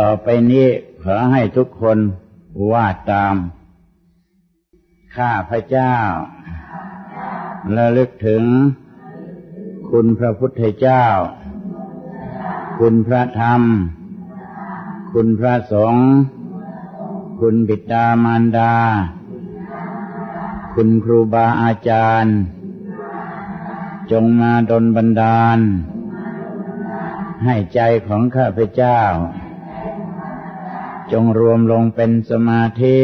ต่อไปนี้ขอให้ทุกคนว่าตาม ข้าพระเจ้าระลึกถึง คุณพระพุทธเจ้า คุณพระธรรม คุณพระสงฆ์คุณบิดามารดา คุณครูบาอาจารย์ จงมาดลบันดาล ให้ใจของข้าพเจ้า จงรวมลงเป็นสมาธิ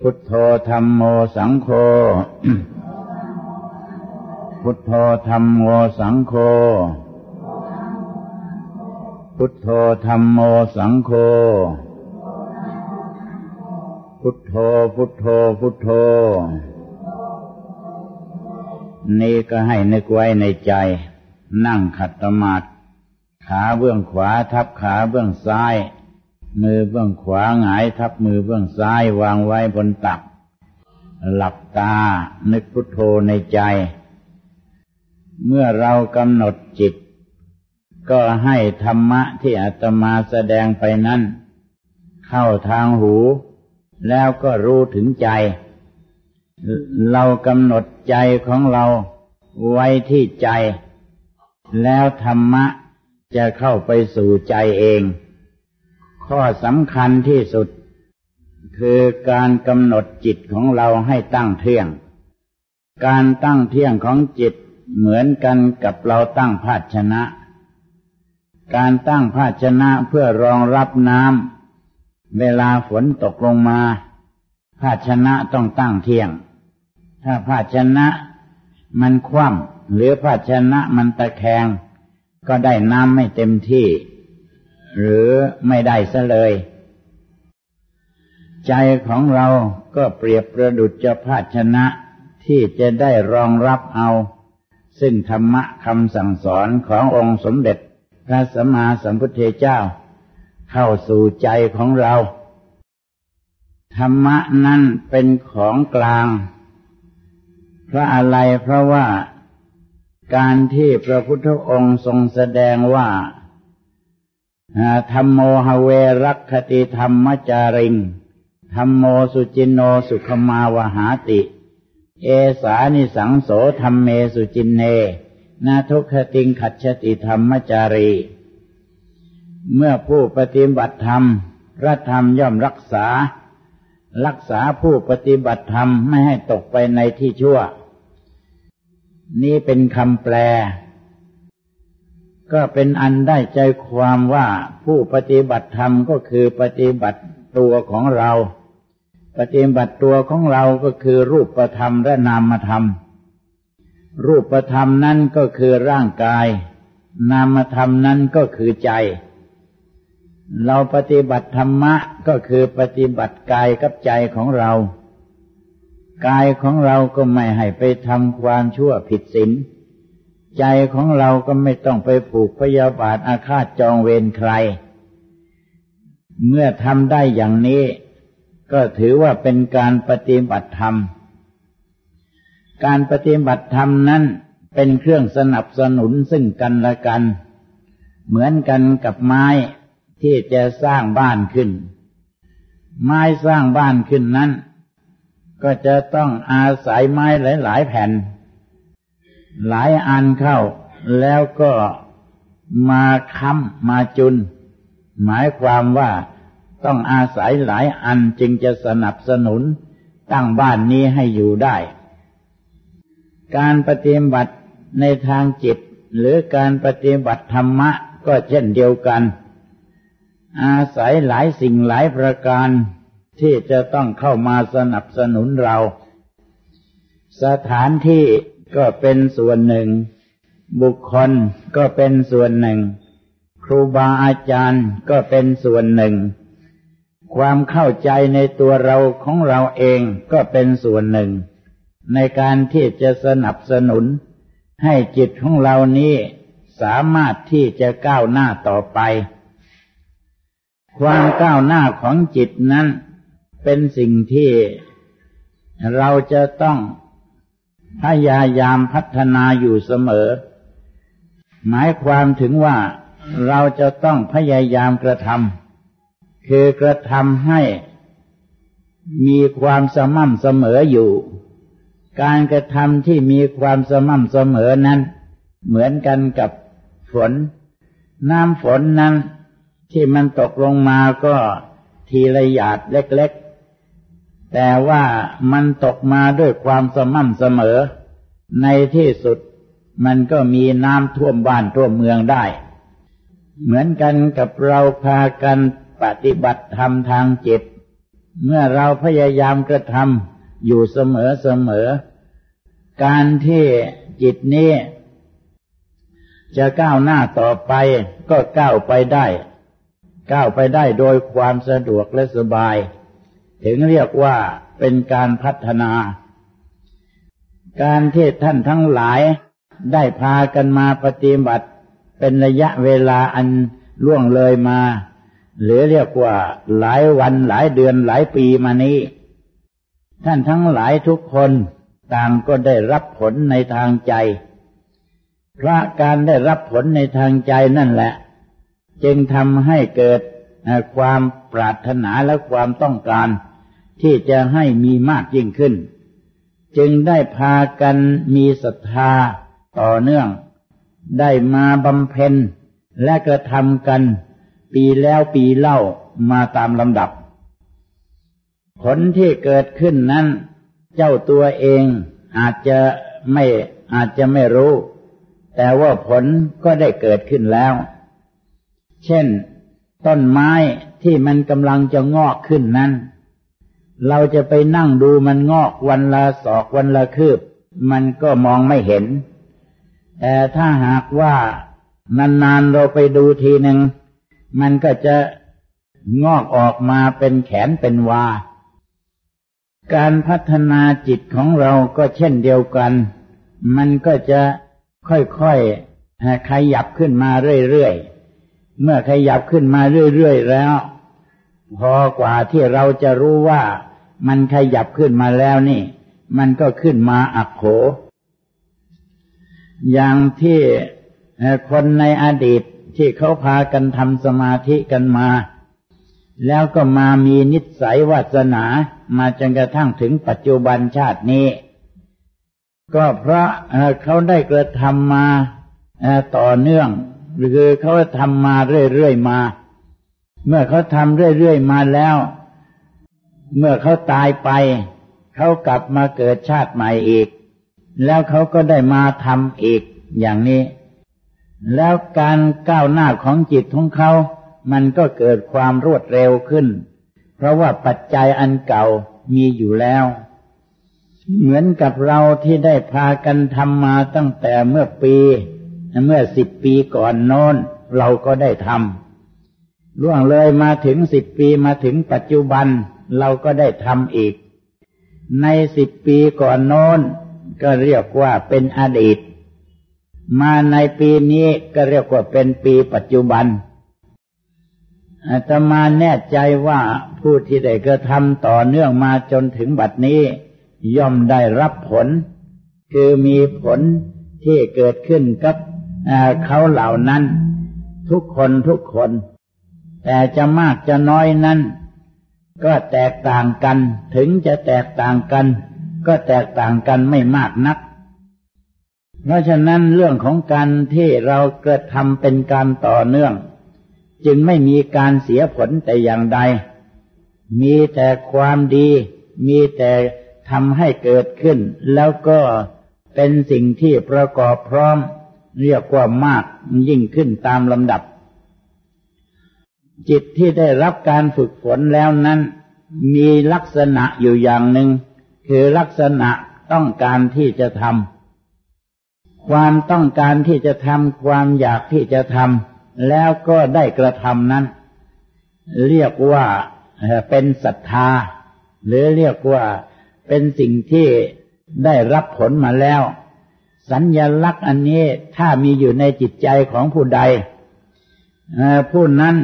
พุทโธธรรมโมสังโฆ พุทโธธรรมโมสังโฆ พุทโธธรรมโมสังโฆ พุทโธพุทโธพุทโธ นี่ก็ให้นึกไว้ในใจ นั่งขัดสมาธิ ขาเบื้องขวาทับขาเบื้องซ้าย มือเบื้องขวาหงายทับมือเบื้องซ้ายวางไว้บนตัก หลับตา นึกพุทโธในใจ เมื่อเรากำหนดจิต ก็ให้ธรรมะที่อาตมาแสดงไปนั้น เข้าทางหู แล้วก็รู้ถึงใจ เรากำหนดใจของเราไว้ที่ใจ แล้วธรรมะ จะเข้าไปสู่ใจเอง ข้อสำคัญที่สุด คือการกำหนดจิตของเราให้ตั้งเที่ยง การตั้งเที่ยงของจิตเหมือนกันกับเราตั้งภาชนะ การตั้งภาชนะเพื่อรองรับน้ำเวลาฝนตกลงมา ภาชนะต้องตั้งเที่ยง ถ้าภาชนะมันคว่ำหรือภาชนะมันตะแคง ก็ได้น้ำไม่เต็มที่ หรือไม่ได้ซะเลย ใจของเราก็เปรียบประดุจจะภาชนะที่จะได้รองรับเอา ซึ่งธรรมะคำสั่งสอนขององค์สมเด็จพระสัมมาสัมพุทธเจ้า เข้าสู่ใจของเรา ธรรมะนั้นเป็นของกลาง เพราะอะไรเพราะว่า การที่พระพุทธองค์ทรงแสดงว่าธรรมโมหเวรักขติธรรมจาริงธรรมโมสุจินโนสุขมาวหาติ เอสานิสังโสธรรมเมสุจินเน นาทุกขติงขัดชติธรรมจารี เมื่อผู้ปฏิบัติธรรมพระธรรมย่อมรักษา รักษาผู้ปฏิบัติธรรมไม่ให้ตกไปในที่ชั่ว นี่เป็นคำแปล ก็เป็นอันได้ใจความว่าผู้ปฏิบัติธรรมก็คือปฏิบัติตัวของเรา ปฏิบัติตัวของเราก็คือรูปธรรมและนามธรรม รูปธรรมนั้นก็คือร่างกาย นามธรรมนั้นก็คือใจ เราปฏิบัติธรรมะก็คือปฏิบัติกายกับใจของเรา กายของเราก็ไม่ให้ไปทำความชั่วผิดศีลใจของเราก็ไม่ต้องไปผูกพยาบาทอาฆาตจองเวรใคร เมื่อทำได้อย่างนี้ ก็ถือว่าเป็นการปฏิบัติธรรม การปฏิบัติธรรมนั้นเป็นเครื่องสนับสนุนซึ่งกันและกัน เหมือนกันกับไม้ที่จะสร้างบ้านขึ้น ไม้สร้างบ้านขึ้นนั้น ก็จะต้องอาศัยไม้หลาย ๆ แผ่น หลายอันเข้า แล้วก็มาค้ำมาจุน หมายความว่าต้องอาศัยหลายอันจึงจะสนับสนุนตั้งบ้านนี้ให้อยู่ได้ การปฏิบัติในทางจิต หรือการปฏิบัติธรรมะก็เช่นเดียวกัน อาศัยหลายสิ่งหลายประการ ที่จะต้องเข้ามาสนับสนุนเรา สถานที่ก็เป็นส่วนหนึ่ง บุคคลก็เป็นส่วนหนึ่ง ครูบาอาจารย์ก็เป็นส่วนหนึ่ง ความเข้าใจในตัวเราของเราเองก็เป็นส่วนหนึ่ง ในการที่จะสนับสนุน ให้จิตของเรานี้สามารถที่จะก้าวหน้าต่อไป ความก้าวหน้าของจิตนั้น เป็นสิ่งที่เราจะต้องพยายามพัฒนาอยู่เสมอ หมายความถึงว่าเราจะต้องพยายามกระทำคือกระทำให้มีความสม่ำเสมออยู่ การกระทำที่มีความสม่ำเสมอนั้น เหมือนกันกับฝน น้ำฝนนั้นที่มันตกลงมาก็ทีละหยาดเล็กๆ แต่ว่ามันตกมาด้วยความสม่ำเสมอ ในที่สุดมันก็มีน้ำท่วมบ้านท่วมเมืองได้ เหมือนกันกับเราพากันปฏิบัติธรรมทางจิต เมื่อเราพยายามกระทำอยู่เสมอเสมอ การที่จิตนี้ จะก้าวหน้าต่อไปก็ก้าวไปได้ ก้าวไปได้โดยความสะดวกและสบาย ถึงเรียกว่าเป็นการพัฒนา การที่ท่านทั้งหลายได้พากันมาปฏิบัติเป็นระยะเวลาอันล่วงเลยมา หรือเรียกว่าหลายวันหลายเดือนหลายปีมานี้ ท่านทั้งหลายทุกคนต่างก็ได้รับผลในทางใจเพราะการได้รับผลในทางใจนั่นแหละ จึงทำให้เกิดความปรารถนาและความต้องการ ที่จะให้มีมากยิ่งขึ้น จึงได้พากันมีศรัทธาต่อเนื่อง ได้มาบำเพ็ญและกระทำกัน ปีแล้วปีเล่ามาตามลำดับ ผลที่เกิดขึ้นนั้น เจ้าตัวเองอาจจะไม่อาจจะไม่รู้ แต่ว่าผลก็ได้เกิดขึ้นแล้ว เช่น ต้นไม้ที่มันกำลังจะงอกขึ้นนั้น เราจะไปนั่งดูมันงอกวันละศอกวันละคืบ มันก็มองไม่เห็น แต่ถ้าหากว่านานๆเราไปดูทีหนึ่งมันก็จะงอกออกมาเป็นแขนเป็นวา การพัฒนาจิตของเราก็เช่นเดียวกัน มันก็จะค่อยๆขยับขึ้นมาเรื่อยๆ เมื่อขยับขึ้นมาเรื่อยๆแล้ว พอกว่าที่เราจะรู้ว่ามันขยับขึ้นมาแล้วนี่ มันก็ขึ้นมาอักโข อย่างที่คนในอดีตที่เขาพากันทำสมาธิกันมา แล้วก็มามีนิสัยวาสนามาจนกระทั่งถึงปัจจุบันชาตินี้ ก็เพราะเขาได้กระทำมาต่อเนื่อง หรือเขาทำมาเรื่อยๆมา เมื่อเขาทำเรื่อยๆมาแล้ว เมื่อเขาตายไป เขากลับมาเกิดชาติใหม่อีก แล้วเขาก็ได้มาทำอีกอย่างนี้ แล้วการก้าวหน้าของจิตของเขา มันก็เกิดความรวดเร็วขึ้น เพราะว่าปัจจัยอันเก่ามีอยู่แล้ว เหมือนกับเราที่ได้พากันทำมาตั้งแต่เมื่อปี เมื่อสิบปีก่อนโน้น เราก็ได้ทำ ล่วงเลยมาถึงสิบปีมาถึงปัจจุบันเราก็ได้ทำอีก ในสิบปีก่อนโน้นก็เรียกว่าเป็นอดีต มาในปีนี้ก็เรียกว่าเป็นปีปัจจุบันอาตมาแน่ใจว่าผู้ที่ได้กระทำต่อเนื่องมาจนถึงบัดนี้ ย่อมได้รับผล คือมีผลที่เกิดขึ้นกับเขาเหล่านั้น ทุกคนทุกคน แต่จะมากจะน้อยนั้น ก็แตกต่างกัน ถึงจะแตกต่างกัน ก็แตกต่างกันไม่มากนัก เพราะฉะนั้นเรื่องของการที่เรากระทำเป็นการต่อเนื่อง จึงไม่มีการเสียผลแต่อย่างใด มีแต่ความดี มีแต่ทำให้เกิดขึ้น แล้วก็เป็นสิ่งที่ประกอบพร้อม เรียกว่ามากยิ่งขึ้นตามลำดับ จิตที่ได้รับการฝึกฝนแล้วนั้น มีลักษณะอยู่อย่างหนึ่ง คือลักษณะต้องการที่จะทำความต้องการที่จะทำความอยากที่จะทำแล้วก็ได้กระทำนั้น เรียกว่าเป็นศรัทธา หรือเรียกว่าเป็นสิ่งที่ได้รับผลมาแล้ว สัญญลักษณ์อันนี้ถ้ามีอยู่ในจิตใจของผู้ใดผู้นั้น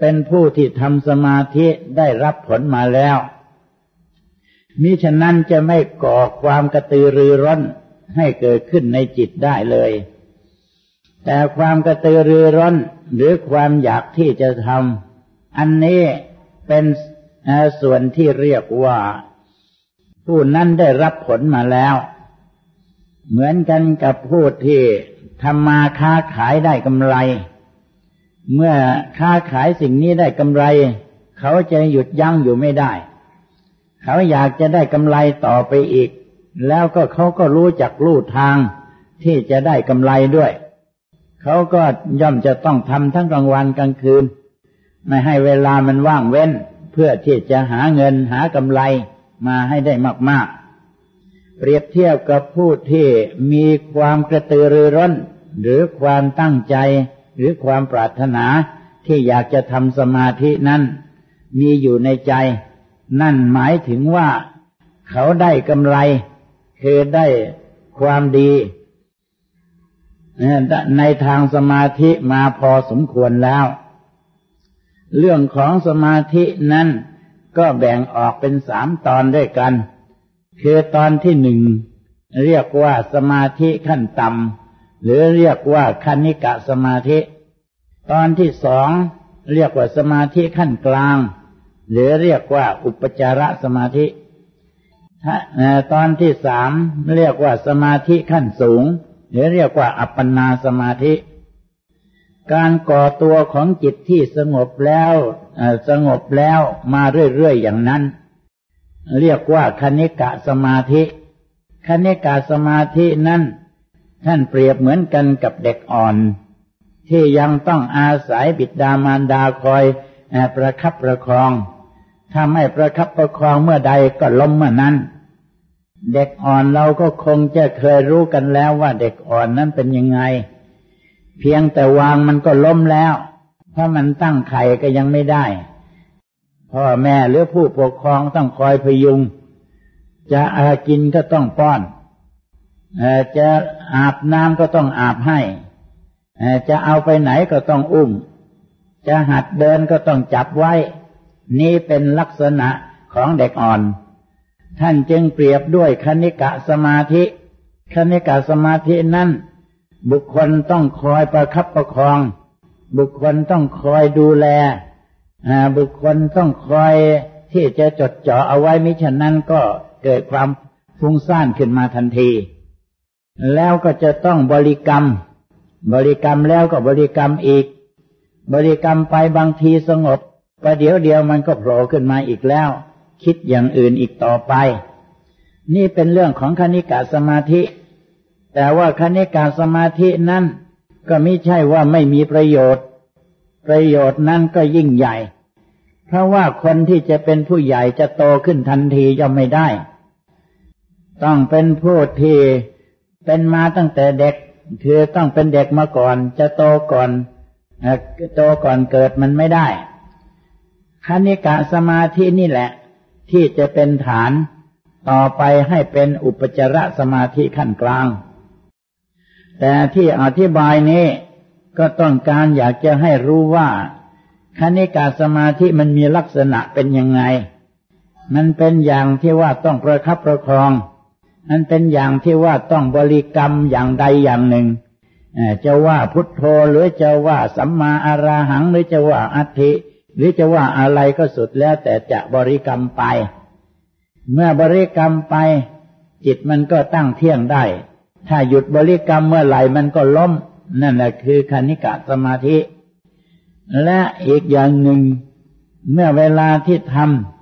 เป็นผู้ที่ทำสมาธิได้รับผลมาแล้วมิฉะนั้นจะไม่ก่อความกระตือรือร้นให้เกิดขึ้นในจิตได้เลย แต่ความกระตือรือร้นหรือความอยากที่จะทำอันนี้เป็นส่วนที่เรียกว่า ผู้นั้นได้รับผลมาแล้ว เหมือนกันกับผู้ที่ทำมาค้าขายได้กำไร เมื่อค้าขายสิ่งนี้ได้กำไร เขาจะหยุดยั้งอยู่ไม่ได้ เขาอยากจะได้กำไรต่อไปอีก แล้วก็เขาก็รู้จักลู่ทางที่จะได้กำไรด้วย เขาก็ย่อมจะต้องทำทั้งกลางวันกลางคืน ไม่ให้เวลามันว่างเว้น เพื่อที่จะหาเงินหากำไรมาให้ได้มาก ๆ เปรียบเทียบกับผู้ที่มีความกระตือรือร้น หรือความตั้งใจ หรือความปรารถนาที่อยากจะทำสมาธินั้น มีอยู่ในใจ นั่นหมายถึงว่าเขาได้กำไร คือได้ความดีในทางสมาธิมาพอสมควรแล้ว เรื่องของสมาธินั้นก็แบ่งออกเป็นสามตอนด้วยกัน คือตอนที่หนึ่งเรียกว่าสมาธิขั้นต่ำ หรือเรียกว่าคณิกะสมาธิ ตอนที่สองเรียกว่าสมาธิขั้นกลาง หรือเรียกว่าอุปจารสมาธิตอนที่สามเรียกว่าสมาธิขั้นสูง หรือเรียกว่าอัปปนาสมาธิ การก่อตัวของจิตที่สงบแล้วสงบแล้วมาเรื่อยๆอย่างนั้น เรียกว่าคณิกะสมาธิคณิกะสมาธินั้น ท่านเปรียบเหมือนกันกับเด็กอ่อน ที่ยังต้องอาศัยบิดามารดาคอยประคับประคอง ถ้าไม่ประคับประคองเมื่อใดก็ล้มเมื่อนั้น เด็กอ่อนเราก็คงจะเคยรู้กันแล้วว่าเด็กอ่อนนั้นเป็นยังไง เพียงแต่วางมันก็ล้มแล้ว เพราะมันตั้งไข่ก็ยังไม่ได้ พ่อแม่หรือผู้ปกครองต้องคอยพยุง จะอากินก็ต้องป้อน จะอาบน้ำก็ต้องอาบให้จะเอาไปไหนก็ต้องอุ้ม จะหัดเดินก็ต้องจับไว้ นี่เป็นลักษณะของเด็กอ่อน ท่านจึงเปรียบด้วยคณิกะสมาธิ คณิกะสมาธินั้นบุคคลต้องคอยประคับประคอง บุคคลต้องคอยดูแลบุคคลต้องคอยที่จะจดจ่อเอาไว้มิฉะนั้นก็เกิดความฟุ้งซ่านขึ้นมาทันที แล้วก็จะต้องบริกรรม บริกรรมแล้วก็บริกรรมอีก บริกรรมไปบางทีสงบประเดี๋ยวเดียวมันก็โผล่ขึ้นมาอีกแล้ว คิดอย่างอื่นอีกต่อไป นี่เป็นเรื่องของคณิกาสมาธิ แต่ว่าคณิกาสมาธินั้นก็ไม่ใช่ว่าไม่มีประโยชน์ ประโยชน์นั้นก็ยิ่งใหญ่ เพราะว่าคนที่จะเป็นผู้ใหญ่จะโตขึ้นทันทีย่อมไม่ได้ ต้องเป็นผู้ที่ เป็นมาตั้งแต่เด็ก คือต้องเป็นเด็กมาก่อน จะโตก่อนโตก่อนเกิดมันไม่ได้คณิกะสมาธินี่แหละ ที่จะเป็นฐานต่อไปให้เป็นอุปจารสมาธิขั้นกลาง แต่ที่อธิบายนี้ก็ต้องการอยากจะให้รู้ว่าคณิกาสมาธิมันมีลักษณะเป็นยังไง มันเป็นอย่างที่ว่าต้องประคับประคอง มันเป็นอย่างที่ว่าต้องบริกรรมอย่างใดอย่างหนึ่งจะว่าพุทโธหรือจะว่าสัมมาอาราหัง หรือจะว่าอัตถิหรือจะว่าอะไรก็สุดแล้วแต่จะบริกรรมไป เมื่อบริกรรมไป จิตมันก็ตั้งเที่ยงได้ ถ้าหยุดบริกรรมเมื่อไหร่มันก็ล้ม นั่นแหละคือคณิกะสมาธิ และอีกอย่างหนึ่ง เมื่อเวลาที่ท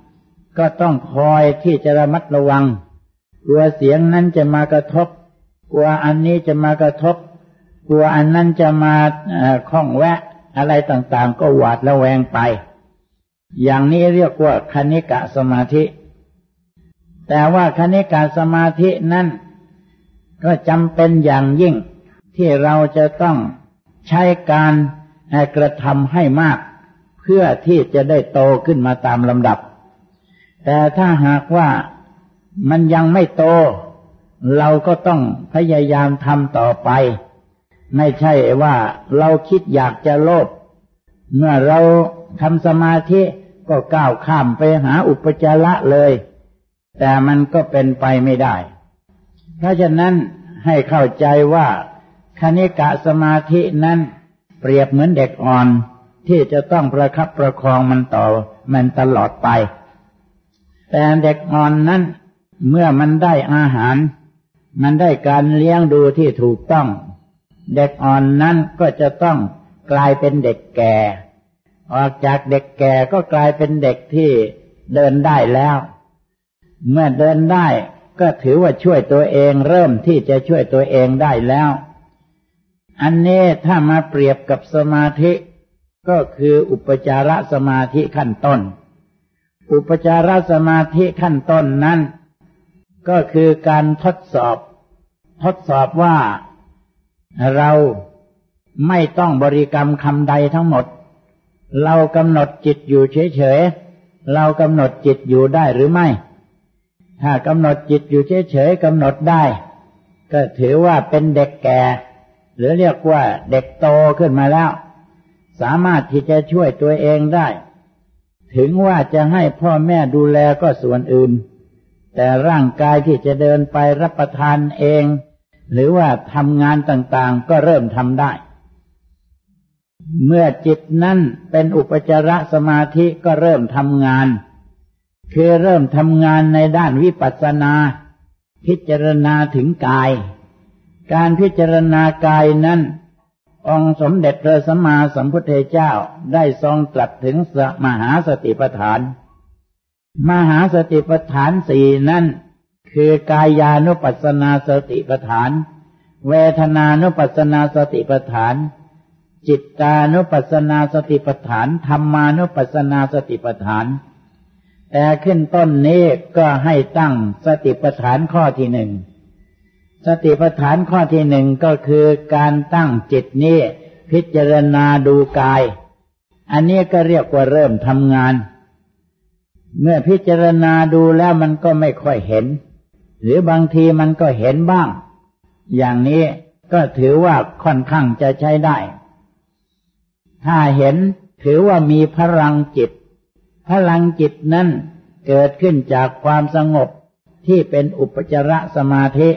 ำก็ต้องคอยที่จะระมัดระวัง กลัวเสียงนั้นจะมากระทบ กลัวอันนี้จะมากระทบ กลัวอันนั้นจะมาคล้องแวะ อะไรต่างๆ ก็หวาดระแวงไป อย่างนี้เรียกว่าคณิกะสมาธิ แต่ว่าคณิกะสมาธินั้นก็จำเป็นอย่างยิ่งที่เราจะต้องใช้การกระทำให้มาก เพื่อที่จะได้โตขึ้นมาตามลำดับ แต่ถ้าหากว่า มันยังไม่โต เราก็ต้องพยายามทำต่อไป ไม่ใช่ว่าเราคิดอยากจะโลภเมื่อเราทำสมาธิก็ก้าวข้ามไปหาอุปจาระเลย แต่มันก็เป็นไปไม่ได้ เพราะฉะนั้นให้เข้าใจว่าคณิกะสมาธินั้นเปรียบเหมือนเด็กอ่อนที่จะต้องประคับประคองมันต่อมันตลอดไป แต่เด็กอ่อนนั้น เมื่อมันได้อาหาร มันได้การเลี้ยงดูที่ถูกต้อง เด็กอ่อนนั้นก็จะต้องกลายเป็นเด็กแก่ ออกจากเด็กแก่ก็กลายเป็นเด็กที่เดินได้แล้ว เมื่อเดินได้ก็ถือว่าช่วยตัวเองเริ่มที่จะช่วยตัวเองได้แล้ว อันนี้ถ้ามาเปรียบกับสมาธิก็คืออุปจารสมาธิขั้นต้น อุปจารสมาธิขั้นต้นนั้น ก็คือการทดสอบ ทดสอบว่าเราไม่ต้องบริกรรมคำใดทั้งหมด เรากำหนดจิตอยู่เฉยๆ เรากำหนดจิตอยู่ได้หรือไม่ ถ้ากำหนดจิตอยู่เฉยๆกำหนดได้ ก็ถือว่าเป็นเด็กแก่ หรือเรียกว่าเด็กโตขึ้นมาแล้ว สามารถที่จะช่วยตัวเองได้ ถึงว่าจะให้พ่อแม่ดูแลก็ส่วนอื่น แต่ร่างกายที่จะเดินไปรับประทานเอง หรือว่าทำงานต่างๆ ก็เริ่มทำได้ เมื่อจิตนั้นเป็นอุปจารสมาธิก็เริ่มทำงาน คือเริ่มทำงานในด้านวิปัสสนา พิจารณาถึงกาย การพิจารณากายนั้นองสมเด็จพระสัมมาสัมพุทธเจ้าได้ทรงตรัสถึงสมหาสติปัฏฐาน มหาสติปัฏฐานสี่นั้นคือกายานุปัสสนาสติปัฏฐาน เวทนานุปัสสนาสติปัฏฐาน จิตตานุปัสสนาสติปัฏฐานธรรมานุปัสสนาสติปัฏฐาน แต่ขึ้นต้นนี้ก็ให้ตั้งสติปัฏฐานข้อที่หนึ่งสติปัฏฐานข้อที่หนึ่งก็คือการตั้งจิตนี้พิจารณาดูกาย อันนี้ก็เรียกว่าเริ่มทำงาน เมื่อพิจารณาดูแล้วมันก็ไม่ค่อยเห็น หรือบางทีมันก็เห็นบ้าง อย่างนี้ก็ถือว่าค่อนข้างจะใช้ได้ ถ้าเห็นถือว่ามีพลังจิต พลังจิตนั้นเกิดขึ้นจากความสงบที่เป็นอุปจารสมาธิ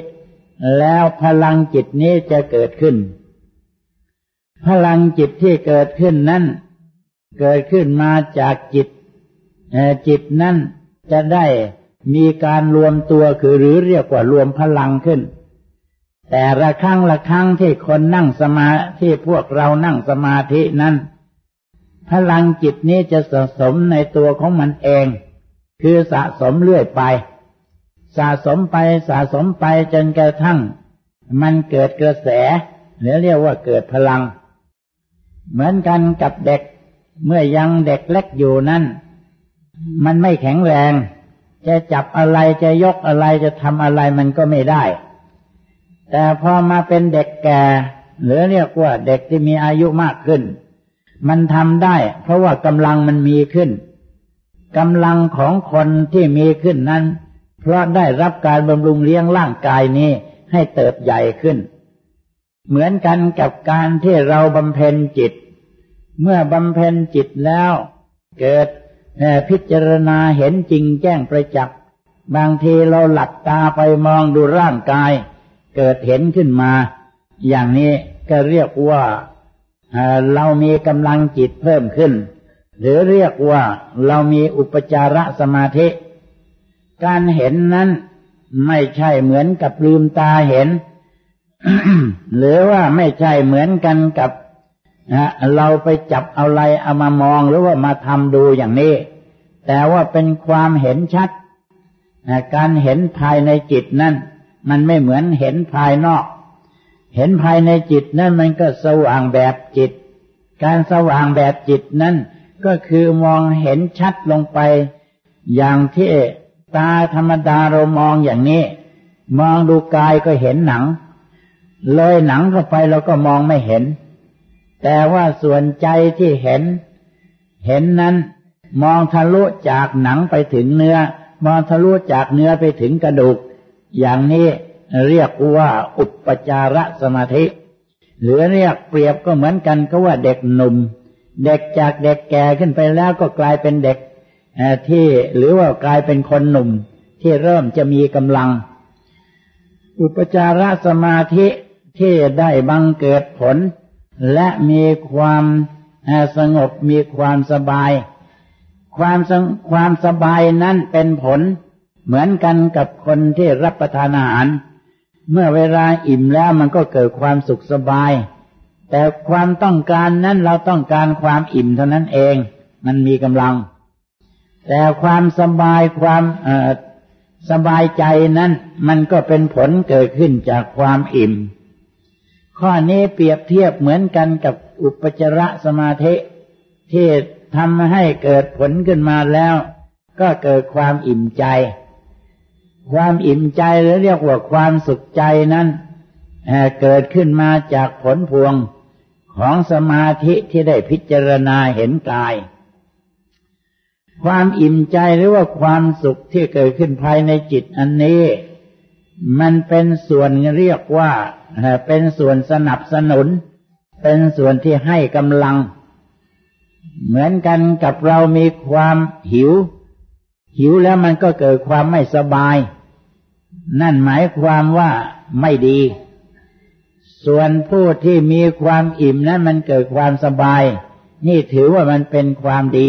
แล้วพลังจิตนี้จะเกิดขึ้น พลังจิตที่เกิดขึ้นนั้น เกิดขึ้นมาจากจิต จิตนั้นจะได้มีการรวมตัวคือหรือเรียกว่ารวมพลังขึ้น แต่ละครั้งละครั้งที่คนนั่งสมาที่พวกเรานั่งสมาธินั้น พลังจิตนี้จะสะสมในตัวของมันเอง คือสะสมเรื่อยไป สะสมไปสะสมไปจนกระทั่ง มันเกิดกระแสหรือเรียกว่าเกิดพลัง เหมือนกันกับเด็กเมื่อยังเด็กเล็กอยู่นั้น มันไม่แข็งแรง จะจับอะไรจะยกอะไรจะทำอะไรมันก็ไม่ได้ แต่พอมาเป็นเด็กแก่ หรือเรียกว่าเด็กที่มีอายุมากขึ้น มันทำได้ เพราะว่ากำลังมันมีขึ้นกำลังของคนที่มีขึ้นนั้น เพราะได้รับการบำรุงเลี้ยงร่างกายนี้ให้เติบใหญ่ขึ้น เหมือนกันกับการที่เราบำเพ็ญจิต เมื่อบำเพ็ญจิตแล้ว เกิด พิจารณาเห็นจริงแจ้งประจักษ์บางทีเราหลับตาไปมองดูร่างกาย เกิดเห็นขึ้นมา อย่างนี้ก็เรียกว่าเรามีกำลังจิตเพิ่มขึ้น หรือเรียกว่าเรามีอุปจารสมาธิ การเห็นนั้นไม่ใช่เหมือนกับลืมตาเห็น หรือว่าไม่ใช่เหมือนกันกับ เราไปจับเอาอะไรเอามามองหรือว่ามาทำดูอย่างนี้ แต่ว่าเป็นความเห็นชัดการเห็นภายในจิตนั้นมันไม่เหมือนเห็นภายนอก เห็นภายในจิตนั้นมันก็สว่างแบบจิต การสว่างแบบจิตนั้นก็คือมองเห็นชัดลงไป อย่างที่ตาธรรมดาเรามองอย่างนี้ มองดูกายก็เห็นหนัง เลยหนังเข้าไปเราก็มองไม่เห็น แต่ว่าส่วนใจที่เห็น เห็นนั้น มองทะลุจากหนังไปถึงเนื้อ มองทะลุจากเนื้อไปถึงกระดูก อย่างนี้เรียกว่าอุปจารสมาธิ หรือเรียกเปรียบก็เหมือนกันก็ว่าเด็กหนุ่ม เด็กจากเด็กแก่ขึ้นไปแล้วก็กลายเป็นเด็กที่หรือว่ากลายเป็นคนหนุ่ม ที่เริ่มจะมีกำลัง อุปจารสมาธิที่ได้บังเกิดผล และมีความสงบมีความสบาย ความสความสบายนั้นเป็นผล เหมือนกันกับคนที่รับประทานอาหาร เมื่อเวลาอิ่มแล้วมันก็เกิดความสุขสบาย แต่ความต้องการนั้นเราต้องการความอิ่มเท่านั้นเอง มันมีกำลัง แต่ความสบายความสบายใจนั้น มันก็เป็นผลเกิดขึ้นจากความอิ่ม ข้อนี้เปรียบเทียบเหมือนกันกับอุปจารสมาธิที่ทำให้เกิดผลขึ้นมาแล้ว ก็เกิดความอิ่มใจ ความอิ่มใจหรือเรียกว่าความสุขใจนั้นเกิดขึ้นมาจากผลพวงของสมาธิที่ได้พิจารณาเห็นกาย ความอิ่มใจหรือว่าความสุขที่เกิดขึ้นภายในจิตอันนี้ มันเป็นส่วนเรียกว่า เป็นส่วนสนับสนุน เป็นส่วนที่ให้กำลัง เหมือนกันกับเรามีความหิว หิวแล้วมันก็เกิดความไม่สบาย นั่นหมายความว่าไม่ดี ส่วนผู้ที่มีความอิ่มนั้นมันเกิดความสบาย นี่ถือว่ามันเป็นความดี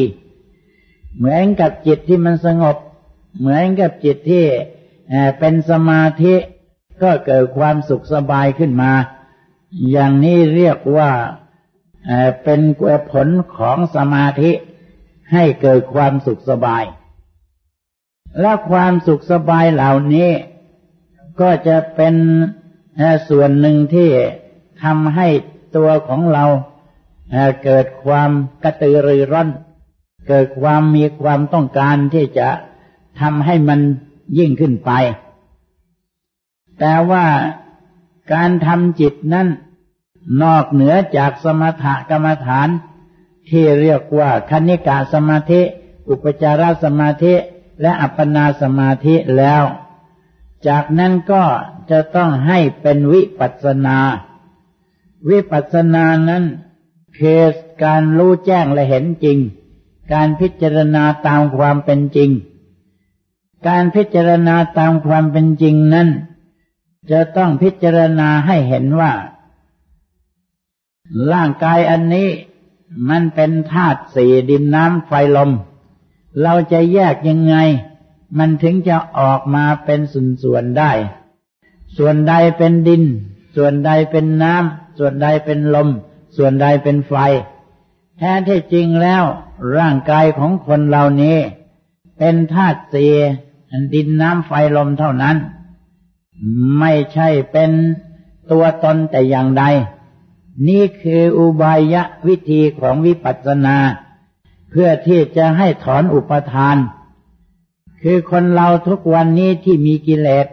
เหมือนกับจิตที่มันสงบ เหมือนกับจิตที่เป็นสมาธิ ก็เกิดความสุขสบายขึ้นมา อย่างนี้เรียกว่าเป็นผลของสมาธิให้เกิดความสุขสบาย และความสุขสบายเหล่านี้ก็จะเป็นส่วนหนึ่งที่ทำให้ตัวของเราเกิดความกระตือรือร้น เกิดความมีความต้องการที่จะทำให้มันยิ่งขึ้นไป แต่ว่าการทำจิตนั้นนอกเหนือจากสมถกรรมฐาน ที่เรียกว่าคณิกาสมาธิ อุปจารสมาธิ และอัปปนาสมาธิแล้ว จากนั้นก็จะต้องให้เป็นวิปัสนา วิปัสสนานั้นคือการรู้แจ้งและเห็นจริง การพิจารณาตามความเป็นจริง การพิจารณาตามความเป็นจริงนั้น จะต้องพิจารณาให้เห็นว่า ร่างกายอันนี้มันเป็นธาตุสี่ดินน้ำไฟลม เราจะแยกยังไง มันถึงจะออกมาเป็นส่วนๆได้ ส่วนใดเป็นดิน ส่วนใดเป็นน้ำส่วนใดเป็นลม ส่วนใดเป็นไฟ แท้ที่จริงแล้ว ร่างกายของคนเหล่านี้ เป็นธาตุสี่ดินน้ำไฟลมเท่านั้น ไม่ใช่เป็นตัวตนแต่อย่างใด นี่คืออุบายะวิธีของวิปัสสนา เพื่อที่จะให้ถอนอุปทาน คือคนเราทุกวันนี้ที่มีกิเลส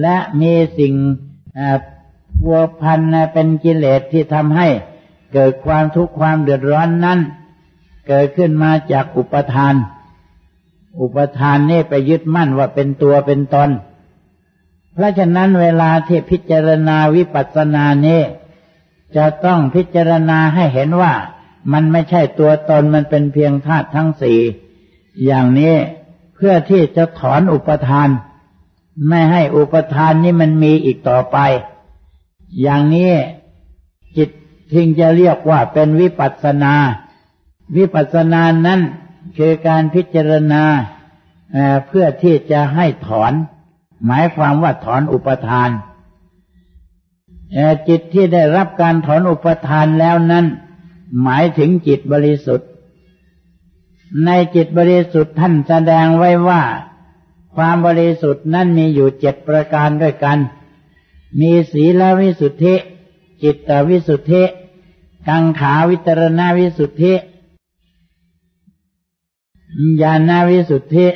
และมีสิ่งพัวพันเป็นกิเลสที่ทำให้เกิดความทุกข์ความเดือดร้อนนั้น เกิดขึ้นมาจากอุปทาน อุปทานนี่ไปยึดมั่นว่าเป็นตัวเป็นตน เพราะฉะนั้นเวลาที่พิจารณาวิปัสสนานี้ จะต้องพิจารณาให้เห็นว่ามันไม่ใช่ตัวตนมันเป็นเพียงธาตุทั้งสี่อย่างนี้เพื่อที่จะถอนอุปทาน ไม่ให้อุปทานนี้มันมีอีกต่อไป อย่างนี้จิตทิงจะเรียกว่าเป็นวิปัสสนา วิปัสสนานั้นคือการพิจารณาเพื่อที่จะให้ถอน หมายความว่าถอนอุปทานจิตที่ได้รับการถอนอุปทานแล้วนั้น หมายถึงจิตบริสุทธิ์ ในจิตบริสุทธิ์ท่านแสดงไว้ว่า ความบริสุทธิ์นั้นมีอยู่เจ็ดประการด้วยกัน มีศีลวิสุทธิ จิตวิสุทธิ กังขาวิตรณวิสุทธิญาณวิสุทธิ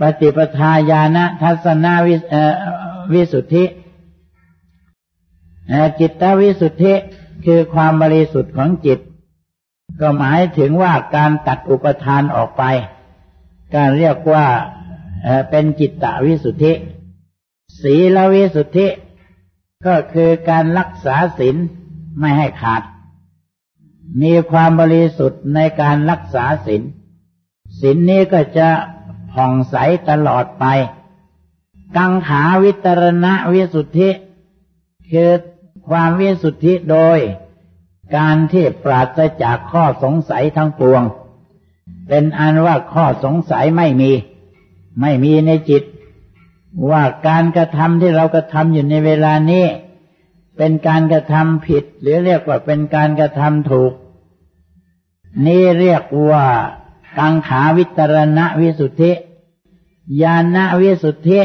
ปฏิปทาญาณทัศนาวิวสุทธิจิตวิสุทธิคือความบริสุทธิ์ของจิต ก็หมายถึงว่าการตัดอุปทานออกไป การเรียกว่าเป็นจิตตวิสุทธิ ศีลวิสุทธิ ก็คือการรักษาศีลไม่ให้ขาด มีความบริสุทธิ์ในการรักษาศีลศีลนี้ก็จะ ผ่องใสตลอดไป กังขาวิตรณวิสุทธิ คือความวิสุทธิโดย การที่ปราศจากข้อสงสัยทั้งปวง เป็นอันว่าข้อสงสัยไม่มี ไม่มีในจิต ว่าการกระทำที่เรากระทำอยู่ในเวลานี้ เป็นการกระทำผิด หรือเรียกว่าเป็นการกระทำถูก นี่เรียกว่า กังขาวิตรณวิสุทธิ ญาณวิสุทธิ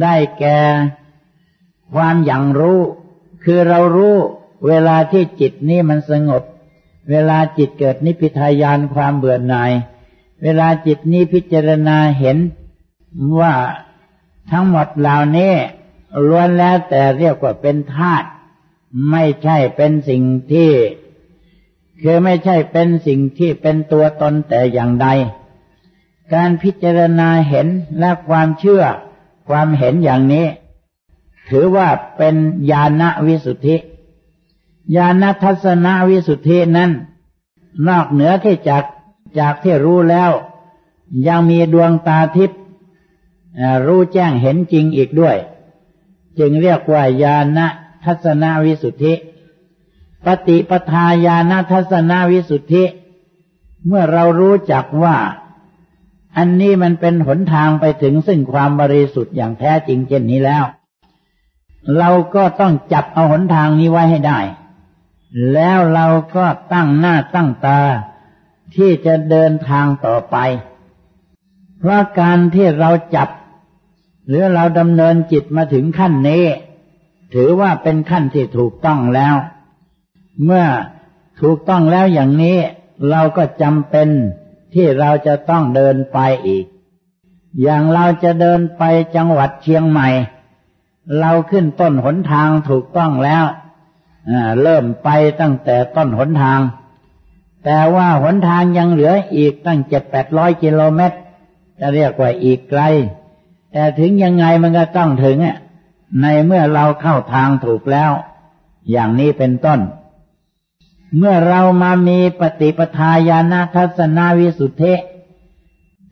ได้แก่ความอย่างรู้ คือเรารู้เวลาที่จิตนี้มันสงบ เวลาจิตเกิดนิพพิทายานความเบื่อหน่าย เวลาจิตนี้พิจารณาเห็นว่าทั้งหมดเหล่านี้ล้วนแล้วแต่เรียกว่าเป็นธาตุไม่ใช่เป็นสิ่งที่ คือไม่ใช่เป็นสิ่งที่เป็นตัวตนแต่อย่างใด การพิจารณาเห็นและความเชื่อ ความเห็นอย่างนี้ ถือว่าเป็นญาณวิสุทธิญาณทัศนวิสุทธินั้น นอกเหนือที่จากจากที่รู้แล้ว ยังมีดวงตาทิพย์รู้แจ้งเห็นจริงอีกด้วย จึงเรียกว่าญาณทัศนวิสุทธิ ปฏิปทาญาณทัศนวิสุทธิ เมื่อเรารู้จักว่า อันนี้มันเป็นหนทางไปถึงซึ่งความบริสุทธิ์อย่างแท้จริงเช่นนี้แล้ว เราก็ต้องจับเอาหนทางนี้ไว้ให้ได้ แล้วเราก็ตั้งหน้าตั้งตาที่จะเดินทางต่อไป เพราะการที่เราจับ หรือเราดำเนินจิตมาถึงขั้นนี้ ถือว่าเป็นขั้นที่ถูกต้องแล้ว เมื่อถูกต้องแล้วอย่างนี้เราก็จำเป็นที่เราจะต้องเดินไปอีก อย่างเราจะเดินไปจังหวัดเชียงใหม่ เราขึ้นต้นหนทางถูกต้องแล้วเริ่มไปตั้งแต่ต้นหนทาง แต่ว่าหนทางยังเหลืออีกตั้งเจ็ดแปดร้อยกิโลเมตร จะเรียกว่าอีกไกล แต่ถึงยังไงมันก็ต้องถึงในเมื่อเราเข้าทางถูกแล้ว อย่างนี้เป็นต้น เมื่อเรามามีปฏิปทาญาณทัศนาวิสุทธิ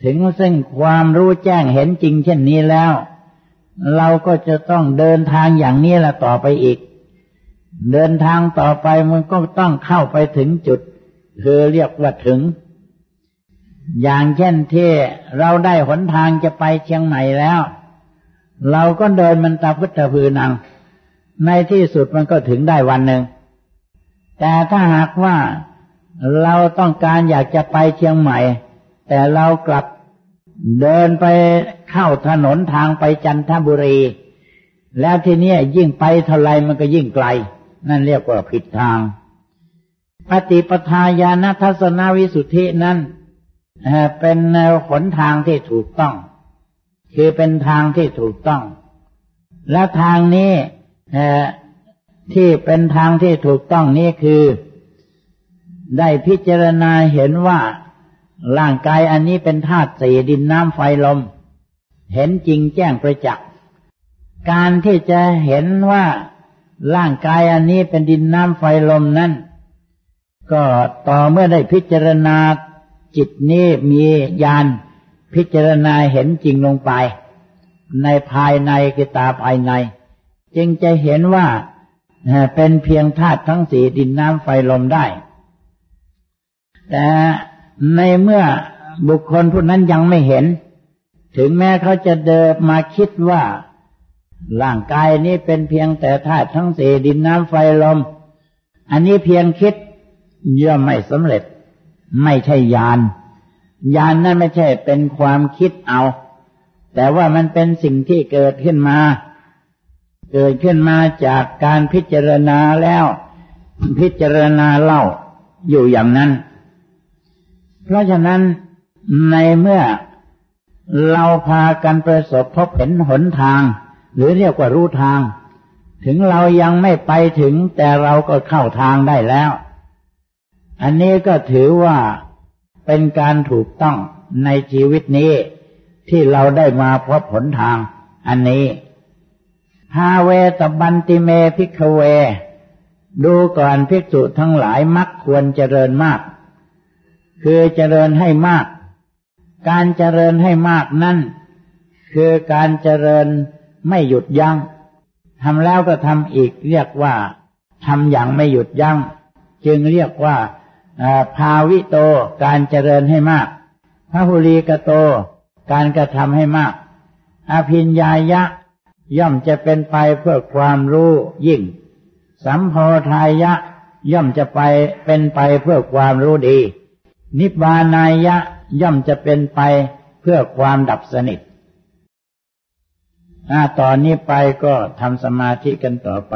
ถึงซึ่งความรู้แจ้งเห็นจริงเช่นนี้แล้ว เราก็จะต้องเดินทางอย่างนี้ละต่อไปอีก เดินทางต่อไปมันก็ต้องเข้าไปถึงจุดคือเรียกว่าถึง อย่างเช่นที่เราได้หนทางจะไปเชียงใหม่แล้ว เราก็เดินมันตาพุทธพืนัง ในที่สุดมันก็ถึงได้วันหนึ่ง แต่ถ้าหากว่าเราต้องการอยากจะไปเชียงใหม่ แต่เรากลับเดินไปเข้าถนนทางไปจันทบุรี แล้วทีนี้ยิ่งไปเท่าไรมันก็ยิ่งไกล นั่นเรียกว่าผิดทาง ปฏิปทาญาณทัศนวิสุทธินั้นเป็นแนวขนทางที่ถูกต้อง คือเป็นทางที่ถูกต้อง และทางนี้ ที่เป็นทางที่ถูกต้องนี้คือ ได้พิจารณาเห็นว่าร่างกายอันนี้เป็นธาตุสี่ดินน้ำไฟลม เห็นจริงแจ้งประจักษ์การที่จะเห็นว่าร่างกายอันนี้เป็นดินน้ำไฟลมนั้น ก็ต่อเมื่อได้พิจารณาจิตนี้มีญาณพิจารณาเห็นจริงลงไป ในภายในกิตาภายใน จึงจะเห็นว่า เป็นเพียงธาตุทั้งสี่ดินน้ำไฟลมได้ แต่ในเมื่อบุคคลผู้นั้นยังไม่เห็น ถึงแม้เขาจะเดินมาคิดว่าร่างกายนี้เป็นเพียงแต่ธาตุทั้งสี่ดินน้ำไฟลม อันนี้เพียงคิดย่อมไม่สำเร็จ ไม่ใช่ญาณญาณนนั้นไม่ใช่เป็นความคิดเอา แต่ว่ามันเป็นสิ่งที่เกิดขึ้นมา เกิดขึ้นมาจากการพิจารณาแล้ว พิจารณาเล่าอยู่อย่างนั้น เพราะฉะนั้นในเมื่อเราพากันประสบพบเห็นหนทาง หรือเรียกว่ารู้ทาง ถึงเรายังไม่ไปถึงแต่เราก็เข้าทางได้แล้ว อันนี้ก็ถือว่าเป็นการถูกต้องในชีวิตนี้ที่เราได้มาพบผลทางอันนี้ ฮาเวตบันติเมพิกเว ดูก่อนภิกษุทั้งหลายมักควรเจริญมาก คือเจริญให้มาก การเจริญให้มากนั่น คือการเจริญไม่หยุดยัง้งทำแล้วก็ทำอีกเรียกว่าทำอย่างไม่หยุดยัง้งจึงเรียกว่าภาวิโตการเจริญให้มากพระหุลีกโต การกระทำให้มาก อภิญญายะ ย่อมจะเป็นไปเพื่อความรู้ยิ่ง สัมโพธายะ ย่อมจะไปเป็นไปเพื่อความรู้ดี นิบานายะย่อมจะเป็นไปเพื่อความดับสนิทตอนนี้ไปก็ทำสมาธิกันต่อไป